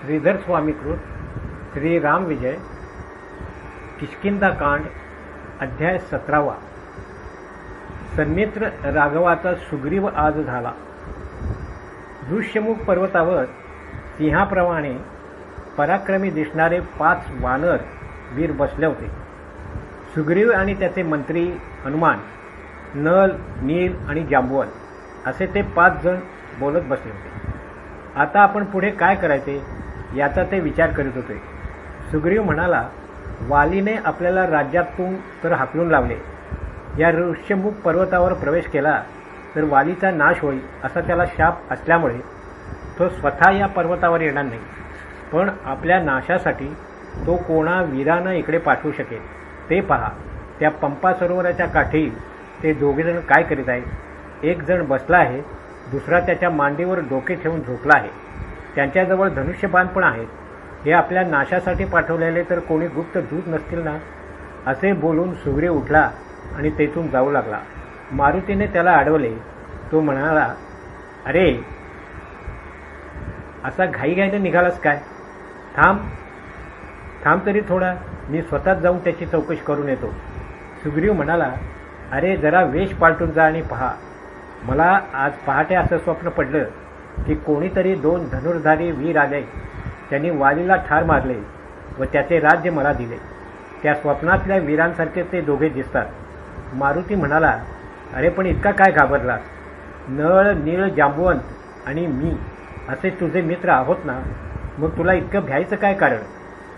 श्रीधर स्वामीकृत श्री राम विजय किष्किंदा कांड अध्याय सतरावा. सन्मित्र राघवाचा सुग्रीव आज झाला. दृश्यमुख पर्वतावर सिंहाप्रमाणे पराक्रमी दिसणारे पाच वानर वीर बसले होते. सुग्रीव आणि त्याचे मंत्री हनुमान नल नील आणि जांबुवन असे ते पाच जण बोलत बसले होते. आता आपण पुढे काय करायचे? याचा ते विचार करीत होते. सुग्रीव म्हणाला वालीने आपल्याला राज्यातून तर हाकलून लावले. या ऋष्यमुख पर्वतावर प्रवेश केला तर वालीचा नाश होईल असा त्याला शाप असल्यामुळे तो स्वतः या पर्वतावर येणार नाही. पण आपल्या नाशासाठी तो कोणा वीरानं इकडे पाठवू शकेल. ते पहा त्या पंपा सरोवराच्या काठी ते दोघेजण काय करीत आहेत? एक जण बसला आहे दुसरा त्याच्या मांडीवर डोके ठेवून झोपला आहे. त्यांच्याजवळ धनुष्यबाण पण आहेत. हे आपल्या नाशासाठी पाठवलेले तर कोणी गुप्त दूत नसतील ना? असे बोलून सुग्रीव उठला आणि तेथून जाऊ लागला. मारुतीने त्याला अडवले. तो म्हणाला अरे असा घाईघाईने निघालास काय? थांब थांब तरी थोडा. मी स्वतःच जाऊन त्याची चौकशी करून येतो. सुग्रीव म्हणाला अरे जरा वेश पालटून जा आणि पहा. मला आज पहाटे असं स्वप्न पडलं. की कोणीतरी दोन धनुर्धारी वीर आले. त्यांनी वालीला ठार मारले व त्याचे राज्य मला दिले. त्या स्वप्नातल्या वीरांसारखे ते दोघे दिसतात. मारुती म्हणाला अरे पण इतका काय घाबरलास? नळ नीळ जांबुवंत आणि मी असे तुझे मित्र आहोत ना? मग तुला इतकं भ्यायचं काय कारण?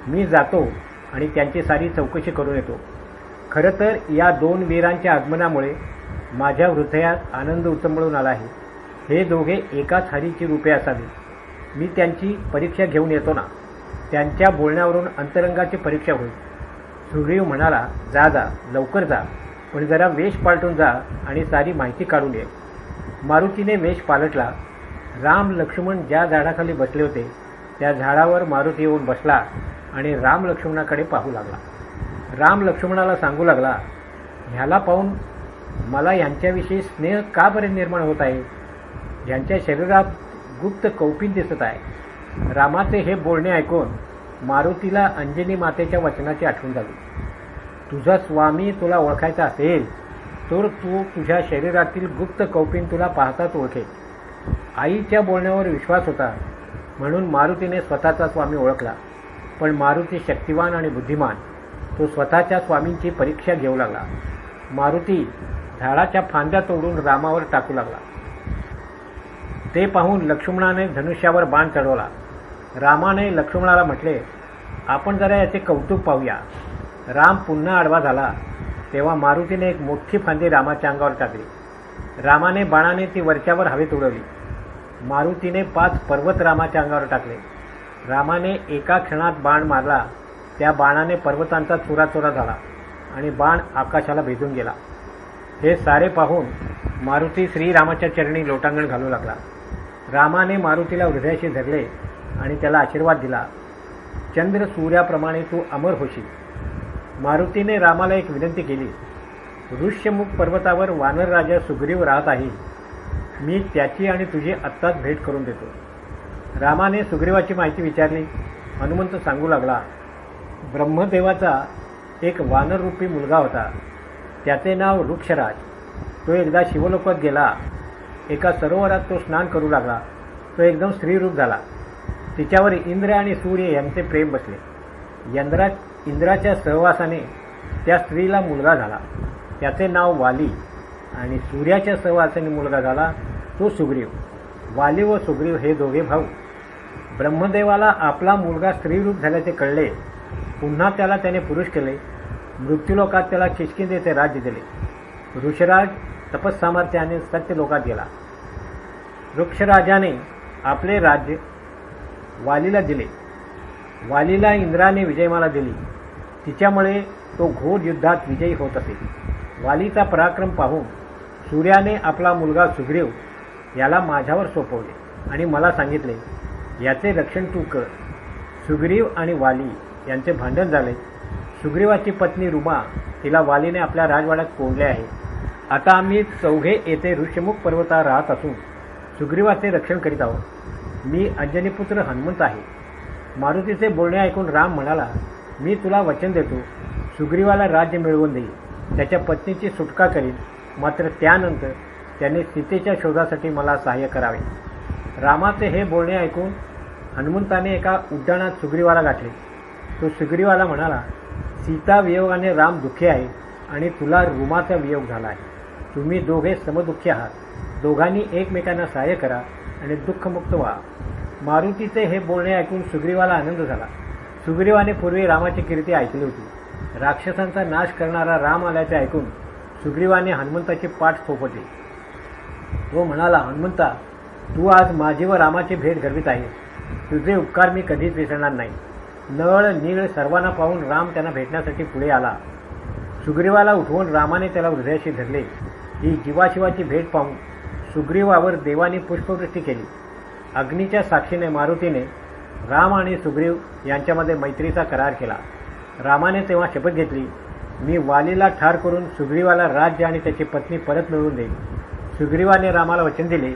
मी जातो आणि त्यांची सारी चौकशी करून येतो. खरं तर या दोन वीरांच्या आगमनामुळे माझ्या हृदयात आनंद उचंबळून आला आहे. हे दोघे एकाच हरीची रूपे असावी. मी त्यांची परीक्षा घेऊन येतो ना. त्यांच्या बोलण्यावरून अंतरंगाची परीक्षा होईल. सुग्रीव म्हणाला जा जा लवकर जा. पण जरा वेश पालटून जा आणि सारी माहिती काढून ये. मारुतीने वेश पालटला. राम लक्ष्मण ज्या झाडाखाली बसले होते त्या झाडावर मारुती येऊन बसला आणि राम लक्ष्मणाकडे पाहू लागला. राम लक्ष्मणाला सांगू लागला ह्याला पाहून मला यांच्याविषयी स्नेह का बरे निर्माण होत आहे? ज्यांच्या शरीरात गुप्त कौपिन दिसत आहे. रामाचे हे बोलणे ऐकून मारुतीला अंजनी मातेच्या वचनाची आठवण झाली. तुझा स्वामी तुला ओळखायचा असेल तर तू तुझ्या शरीरातील गुप्त कौपिन तुला पाहताच ओळखेल. आईच्या बोलण्यावर विश्वास होता म्हणून मारुतीने स्वतःचा स्वामी ओळखला. पण मारुती शक्तिवान आणि बुद्धिमान तो स्वतःच्या स्वामींची परीक्षा घेऊ लागला. मारुती झाडाच्या फांद्या तोडून रामावर टाकू लागला. ते पाहून लक्ष्मणाने धनुष्यावर बाण चढवला. रामाने लक्ष्मणाला म्हटले आपण जरा याचे कौतुक पाहूया. राम पुन्हा आडवा झाला. तेव्हा मारुतीने एक मोठी फांदी रामाच्या अंगावर टाकली. रामाने बाणाने ती वरच्यावर हवेत उडवली. मारुतीने पाच पर्वत रामाच्या अंगावर टाकले. रामाने एका क्षणात बाण मारला. त्या बाणाने पर्वतांचा चुराचुरा झाला आणि बाण आकाशाला भेदून गेला. हे सारे पाहून मारुती श्रीरामाच्या चरणी लोटांगण घालू लागला. रामाने मारुतीला हृदयाशी धरले आणि त्याला आशीर्वाद दिला. चंद्र सूर्याप्रमाणे तू अमर होशील. मारुतीने रामाला एक विनंती केली ऋष्यमुख पर्वतावर वानर राजा सुग्रीव राहत आहे. मी त्याची आणि तुझी आत्ताच भेट करून देतो. रामाने सुग्रीवाची माहिती विचारली. हनुमंत सांगू लागला ब्रह्मदेवाचा एक वानररूपी मुलगा होता. त्याचे नाव वृक्षराज. तो एकदा शिवलोकात गेला. एका सरोवरात तो स्नान करू लागला. तो एकदम स्त्रीरूप झाला. तिच्यावर इंद्र आणि सूर्य यांचे प्रेम बसले. यंद्रा इंद्राच्या सहवासाने त्या स्त्रीला मुलगा झाला. त्याचे नाव वाली आणि सूर्याच्या सहवासाने मुलगा झाला तो सुग्रीव. वाली व सुग्रीव हे दोघे भाऊ. ब्रह्मदेवाला आपला मुलगा स्त्रीरूप झाल्याचे कळले. पुन्हा त्याला त्याने पुरुष केले. मृत्यूलोकात त्याला किशकिंदेचे राज्य दिले. ऋषराज तपस्सामर्थ्याने सत्यलोकात गेला. वृक्षराजाने आपले राज्य वालीला दिले. वालीला इंद्राने विजयमाला दिली. तिच्यामुळे तो घोर युद्धात विजयी होत असे. वालीचा पराक्रम पाहून सूर्याने आपला मुलगा सुग्रीव याला माझ्यावर सोपवले आणि मला सांगितले याचे रक्षण तू कर. सुग्रीव आणि वाली यांचे भांडण झाले. सुग्रीवाची पत्नी रुमा तिला वालीने आपल्या राजवाड्यात कोंडले आहे. आता आम्ही चौघे येथे ऋषमुख पर्वता राहत असून सुग्रीवाचे रक्षण करीत आहोत. मी अंजनीपुत्र हनुमंत आहे. मारुतीचे बोलणे ऐकून राम म्हणाला मी तुला वचन देतो सुग्रीवाला राज्य मिळवून देईल त्याच्या पत्नीची सुटका करीन. मात्र त्यानंतर त्याने सीतेच्या शोधासाठी मला सहाय्य करावे. रामाचे हे बोलणे ऐकून हनुमंताने एका उड्डाणात सुग्रीवाला गाठले. तो सुग्रीवाला म्हणाला सीता वियोगाने राम दुःखी आहे आणि तुला रुमाचा वियोग झाला आहे. तुम्ही दोघे समदुःखी आहात. दोघांनी एकमेकांना सहाय्य करा आणि दुःखमुक्त व्हा. मारुतीचे हे बोलणे ऐकून सुग्रीवाला आनंद झाला. सुग्रीवाने पूर्वी रामाची कीर्ती ऐकली होती. राक्षसांचा नाश करणारा राम आल्याचे ऐकून सुग्रीवाने हनुमंताची पाठ थोपटली तो म्हणाला हनुमंता तू आज माझी व रामाची भेट घडवीत आहेस तुझे उपकार मी कधीच विसरणार नाही. नळ नीळ सर्वांना पाहून राम त्यांना भेटण्यासाठी पुढे आला. सुग्रीवाला उठवून रामाने त्याला हृदयाशी धरले. ही जीवाशिवाची भेट पाहून सुग्रीवावर देवाने पुष्पवृष्टी केली. अग्नीच्या साक्षीने मारुतीने राम आणि सुग्रीव यांच्यामध्ये मैत्रीचा करार केला. रामाने तेव्हा शपथ घेतली मी वालीला ठार करून सुग्रीवाला राज्य आणि त्याची पत्नी परत मिळवून देईन सुग्रीवाने रामाला वचन दिले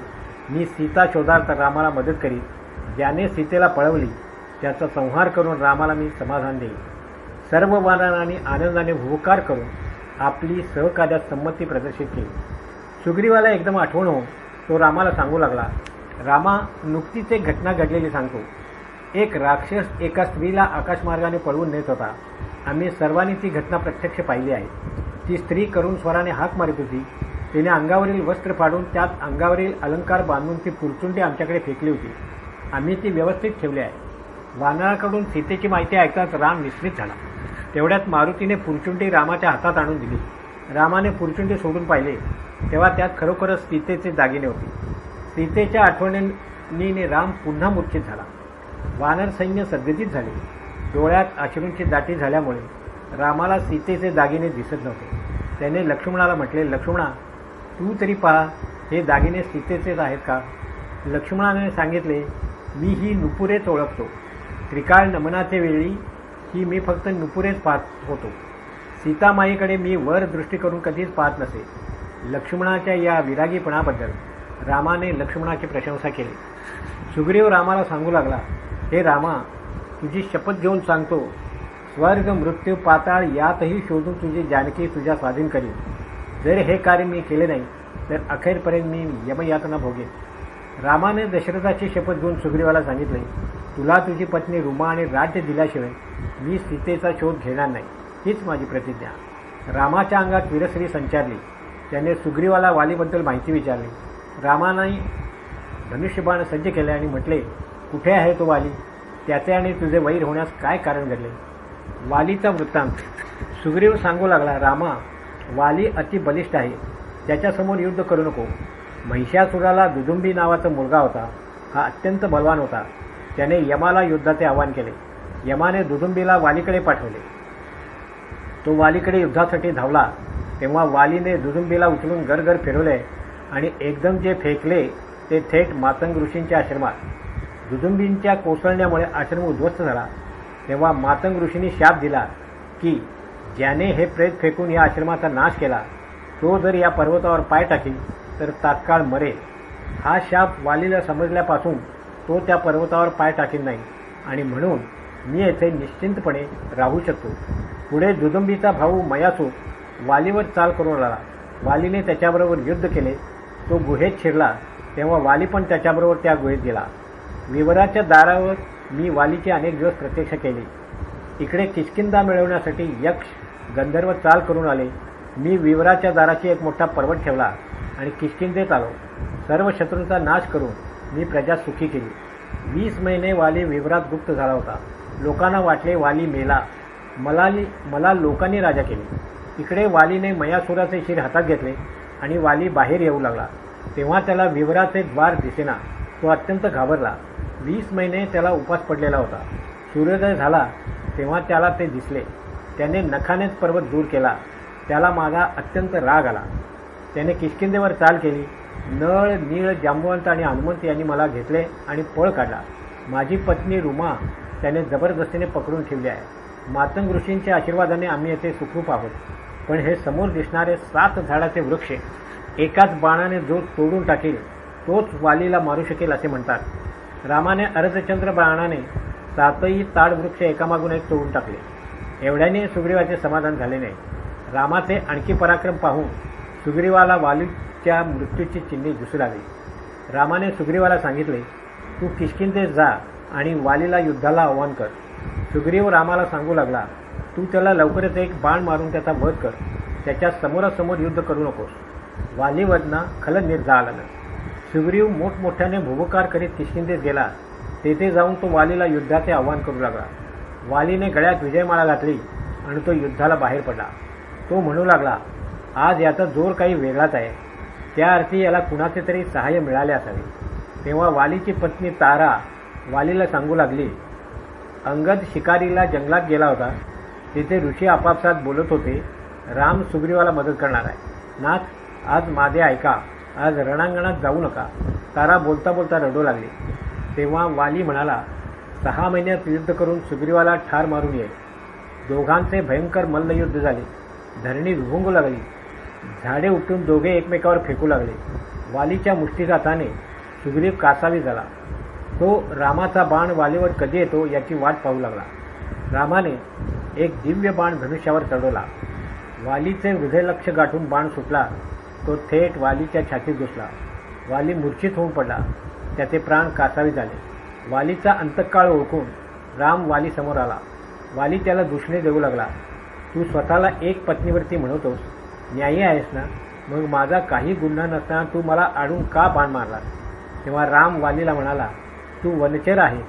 मी सीता शोधार्थ रामाला मदत करीन. ज्याने सीतेला पळवली त्याचा संहार करून रामाला मी समाधान देईन सर्व वानरांनी आनंदाने हुकार करून आपली सहकार्यात संमती प्रदर्शित केली. सुग्रीवाला एकदम आठवण होऊन तो रामाला सांगू लागला रामा नुकतीच एक घटना घडलेली सांगतो. एक राक्षस एका स्त्रीला आकाशमार्गाने पळवून नेत होता. आम्ही सर्वांनी ती घटना प्रत्यक्ष पाहिली आहे. ती स्त्री करून स्वराने हाक मारित होती. तिने अंगावरील वस्त्र फाडून त्यात अंगावरील अलंकार बांधून ती पुरचुंडी आमच्याकडे फेकली होती. आम्ही ती व्यवस्थित ठेवली आहे. वानराकडून सीतेची माहिती ऐकताच राम विस्मित झाला. तेवढ्यात मारुतीने पुरचुंडी रामाच्या हातात आणून दिली. रामाने पुरचुंडी सोडून पाहिले. तेव्हा त्यात खरोखरच सीतेचे दागिने होते. सीतेच्या आठवणीने राम पुन्हा मूर्छित झाला. वानर सैन्य सद्गतीत झाले. डोळ्यात अश्रूंची दाटी झाल्यामुळे रामाला सीतेचे दागिने दिसत नव्हते. त्याने लक्ष्मणाला म्हटले लक्ष्मणा तू तरी पहा हे दागिने सीतेचेच आहेत का? लक्ष्मणाने सांगितले मी ही नुपुरेच ओळखतो. त्रिकाळ नमनाचे वेळी ही मी फक्त नुपुरेच पाहत होतो. सीतामाईकडे मी वर दृष्टी करून कधीच पाहत नसे. लक्ष्मणाच्या या विरागीपणाबद्दल रामाने लक्ष्मणाची प्रशंसा केली. सुग्रीव रामाला सांगू लागला हे रामा तुझी शपथ घेऊन सांगतो. स्वर्ग मृत्यू पाताळ यातही शोधून तुझी जानकी तुझ्या स्वाधीन करीन. जर हे कार्य मी केले नाही तर अखेरपर्यंत मी यमयातना भोगेन. रामाने दशरथाची शपथ घेऊन सुग्रीवाला सांगितले तुला तुझी पत्नी रुमा आणि राज्य दिल्याशिवाय मी सीतेचा शोध घेणार नाही. हीच माझी प्रतिज्ञा. रामाच्या अंगात वीरश्री संचारली. त्याने सुग्रीवाला वालीबद्दल माहिती विचारली. रामाने धनुष्यबाण सज्ज केले आणि म्हटले कुठे आहे तो वाली? त्याचे आणि तुझे वैर होण्यास काय कारण घडले? वालीचा वृत्तांत. सुग्रीव सांगू लागला रामा वाली अति बलिष्ठ आहे. त्याच्यासमोर युद्ध करू नको. महिषासुराला दुदुंबी नावाचा मुलगा होता. हा अत्यंत बलवान होता. त्याने यमाला युद्धाचे आवाहन केले. यमाने दुदुंबीला वालीकडे पाठवले. तो वालीकडे युद्धासाठी धावला. तेव्हा वालीने दुदुंबीला उचलून घरघर फिरवले आणि एकदम जे फेकले ते थेट मातंग ऋषींच्या आश्रमात. दुदुंबींच्या कोसळण्यामुळे आश्रम उद्ध्वस्त झाला. तेव्हा मातंग ऋषींनी शाप दिला की ज्याने हे प्रेत फेकून या आश्रमाचा नाश केला तो जर या पर्वतावर पाय टाकेल तर तात्काळ मरेल. हा शाप वालीला समजल्यापासून तो त्या पर्वतावर पाय टाकेल नाही आणि म्हणून मी येथे निश्चिंतपणे राहू शकतो. पुढे दुदुंबीचा भाऊ मयासू वालीवर चाल करून आला. वालीने त्याच्याबरोबर युद्ध केले. तो गुहेत शिरला. तेव्हा वाली पण त्याच्याबरोबर त्या गुहेत गेला. विवराच्या दारावर मी वालीची अनेक दिवस प्रत्यक्ष केली. इकडे किशकिंदा मिळवण्यासाठी यक्ष गंधर्व चाल करून आले. मी विवराच्या दाराची एक मोठा पर्वत ठेवला आणि किशकिंदेत आलो. सर्व शत्रूंचा नाश करून मी प्रजा सुखी केली. वीस महिने वाली विवरात गुप्त झाला होता. लोकांना वाटले वाली मेला. मला मला लोकांनी राजा केले. इकडे वालीने मयासुराचे शिर हातात घेतले आणि वाली बाहेर येऊ लागला. तेव्हा त्याला विवराचे द्वार दिसेना. तो अत्यंत घाबरला. वीस महिने त्याला उपास पडलेला होता. सूर्योदय झाला तेव्हा त्याला ते दिसले. त्याने नखानेच पर्वत दूर केला. त्याला माझा अत्यंत राग आला. त्याने किशकिंदेवर चाल केली. नळ नीळ जांबवंत आणि हनुमंत यांनी मला घेतले आणि पळ काढला. माझी पत्नी रुमा त्याने जबरदस्तीने पकडून ठेवली आहे. मातंग ऋषींच्या आशीर्वादाने आम्ही येथे सुखरूप आहोत. पण हे समोर दिसणारे सात झाडाचे वृक्ष एकाच बाणाने जो तोडून टाकेल तोच वालीला मारू शकेल असे म्हणतात. रामाने अर्धचंद्र बाणाने सातही ताडवृक्ष एकामागून एक तोडून टाकले. एवढ्याने सुग्रीवाचे समाधान झाले नाही. रामाचे आणखी पराक्रम पाहून सुग्रीवाला वालीच्या मृत्यूची चिन्हे दिसू लागली. रामाने सुग्रीवाला सांगितले तू किशकिंदेत जा आणि वालीला युद्धाला आव्हान कर. सुग्रीव रामाला सांगू लागला तू त्याला लवकरच एक बाण मारून त्याचा वध कर. त्याच्या समोरासमोर युद्ध करू नकोस. वालीवदना खल जा आला सुग्रीव मोठमोठ्याने भुवकार करीत किशकिंदेत गेला. तेथे जाऊन तो वालीला युद्धाचे आव्हान करू लागला. वालीने गळ्यात विजयमाळा घातली आणि तो युद्धाला बाहेर पडला. तो म्हणू लागला आज याचा जोर काही वेगळाच आहे. त्या अर्थी याला कुणाचे तरी सहाय्य मिळाले असावे. तेव्हा वालीची पत्नी तारा वालीला सांगू लागली अंगद शिकारीला जंगलात गेला होता. तिथे ऋषी आपापसात बोलत होते राम सुग्रीवाला मदत करणार आहे. नाथ आज माझे ऐका आज रणांगणात जाऊ नका. तारा बोलता बोलता रडू लागली. तेव्हा वाली म्हणाला सहा महिन्यात युद्ध करून सुग्रीवाला ठार मारून ये. दोघांचे भयंकर मल्लयुद्ध झाले. धरणी विभुंगू लागली. झाडे उठून दोघे एकमेकावर फेकू लागले. वालीच्या मुष्टीघाताने सुग्रीव कासावी झाला. तो रामाचा बाण वालीवर कधी येतो याची वाट पाहू लागला. रामाने एक दिव्य बाण धनुष्यावर चढवला. वालीचे हृदयलक्ष गाठून बाण सुटला. तो थेट वालीच्या छातीत घुसला. वाली मूर्छित होऊन पडला. त्याचे प्राण कासावी झाले. वालीचा अंतकाळ ओळखून राम वाली समोर आला. वाली त्याला दुष्णे देऊ लागला. तू स्वतःला एक पत्नीवरती म्हणवतोस न्यायी आहेस ना? मग माझा काही गुन्हा नसताना तू मला आडून का बाण मारलास? तेव्हा राम वालीला म्हणाला तू वनचर आहे.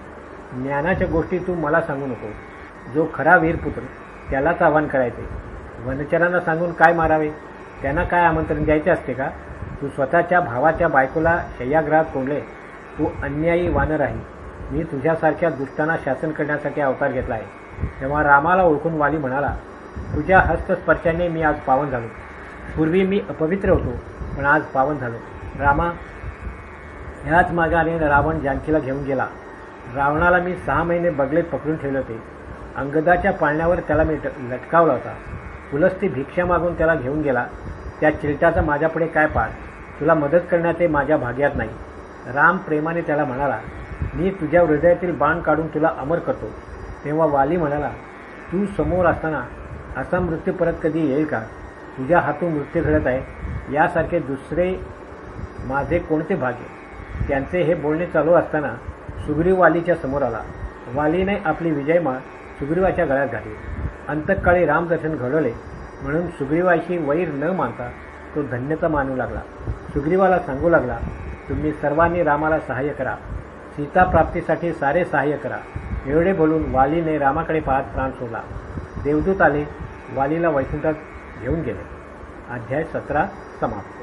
ज्ञानाच्या गोष्टी तू मला सांगू नकोस. जो खरा वीरपुत्र त्यालाच आव्हान करायचे. वनचरांना सांगून काय मारावे? त्यांना काय आमंत्रण द्यायचे असते का? तू स्वतःच्या भावाच्या बायकोला शय्याग्रहात कोंडले. तू अन्यायी वानर आहे. मी तुझ्यासारख्या दुष्टांना शासन करण्यासाठी अवतार घेतला आहे तेव्हा रामाला ओळखून वाली म्हणाला तुझ्या हस्तस्पर्शाने मी आज पावन झालो. पूर्वी मी अपवित्र होतो पण आज पावन झालो. रामा ह्याच मार्गाने रावण जानकीला घेऊन गेला. रावणाला मी सहा महिने बगलेत पकडून ठेवले होते. अंगदाच्या पाळण्यावर त्याला मी लटकावला होता. पुलस्ती भिक्षा मागून त्याला घेऊन गेला. त्या चिलटाचा माझ्यापुढे काय पाड तुला मदत करण्याचे माझ्या भाग्यात नाही. राम प्रेमाने त्याला म्हणाला मी तुझ्या हृदयातील बाण काढून तुला अमर करतो. तेव्हा वाली म्हणाला तू समोर असताना असा मृत्यू परत कधी येईल का? तुझ्या हातून मृत्यू घडत आहे. यासारखे दुसरे माझे कोणते भाग्य? त्यांचे हे बोलणे चालू असताना सुग्रीव वालीच्या समोर आला. वालीने आपली विजयमाळ सुग्रीवाच्या गळ्यात घातली. अंतकाळी रामदर्शन घडवले. म्हणून सुग्रीवाशी वैर न मानता तो धन्यता मानू लागला. सुग्रीवाला सांगू लागला तुम्ही सर्वांनी रामाला सहाय्य करा. सीता प्राप्तीसाठी सारे सहाय्य करा. एवढे बोलून वालीने रामाकडे पाहत प्राण सोडला. देवदूत आले. वालीला वैकुंठात घेऊन गेले. अध्याय सतरा समाप्त.